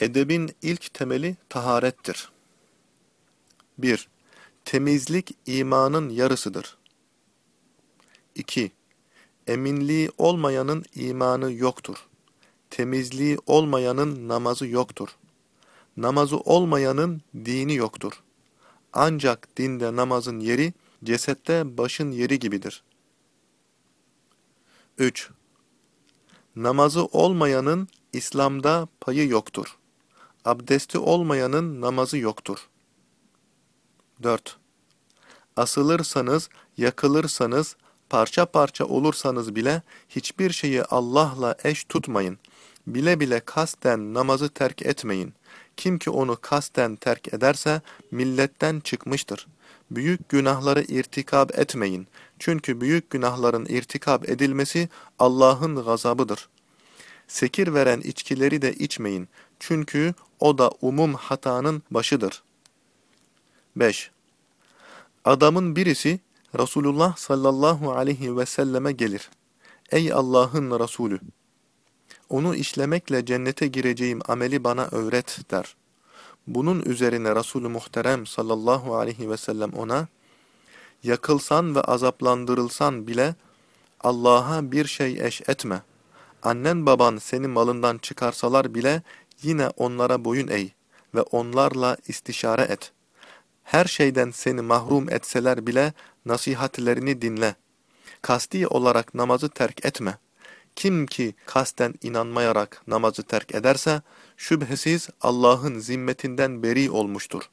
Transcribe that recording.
Edebin ilk temeli taharettir. 1. Temizlik imanın yarısıdır. 2. Eminliği olmayanın imanı yoktur. Temizliği olmayanın namazı yoktur. Namazı olmayanın dini yoktur. Ancak dinde namazın yeri, cesette başın yeri gibidir. 3. Namazı olmayanın İslam'da payı yoktur. Abdesti olmayanın namazı yoktur. 4. Asılırsanız, yakılırsanız, parça parça olursanız bile hiçbir şeyi Allah'la eş tutmayın. Bile bile kasten namazı terk etmeyin. Kim ki onu kasten terk ederse milletten çıkmıştır. Büyük günahları irtikab etmeyin. Çünkü büyük günahların irtikab edilmesi Allah'ın gazabıdır. Sekir veren içkileri de içmeyin. Çünkü o da umum hatanın başıdır. 5. Adamın birisi Resulullah sallallahu aleyhi ve selleme gelir. Ey Allah'ın Resulü! Onu işlemekle cennete gireceğim ameli bana öğret der. Bunun üzerine Resulü Muhterem sallallahu aleyhi ve sellem ona, yakılsan ve azaplandırılsan bile Allah'a bir şey eş etme. Annen baban seni malından çıkarsalar bile yine onlara boyun eğ ve onlarla istişare et. Her şeyden seni mahrum etseler bile nasihatlerini dinle. Kasti olarak namazı terk etme. Kim ki kasten inanmayarak namazı terk ederse, şüphesiz Allah'ın zimmetinden beri olmuştur.